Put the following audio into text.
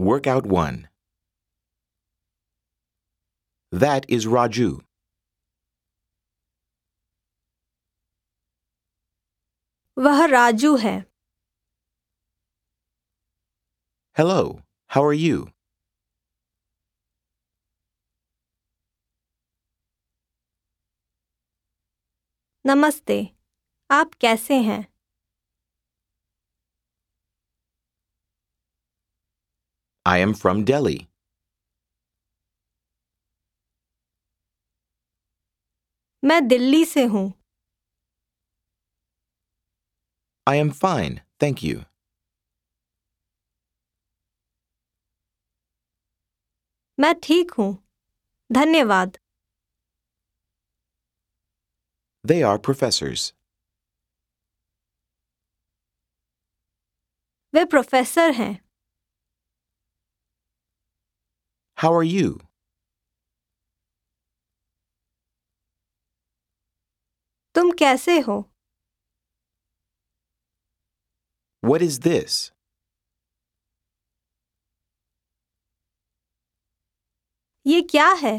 Workout 1. That is Raju. वह राजू है Hello, how are you? नमस्ते आप कैसे हैं I am from Delhi. मैं दिल्ली से हूँ I am fine, thank you. मैं ठीक हूँ धन्यवाद They are professors. वे प्रोफेसर हैं How are you? तुम कैसे हो What is this? ये क्या है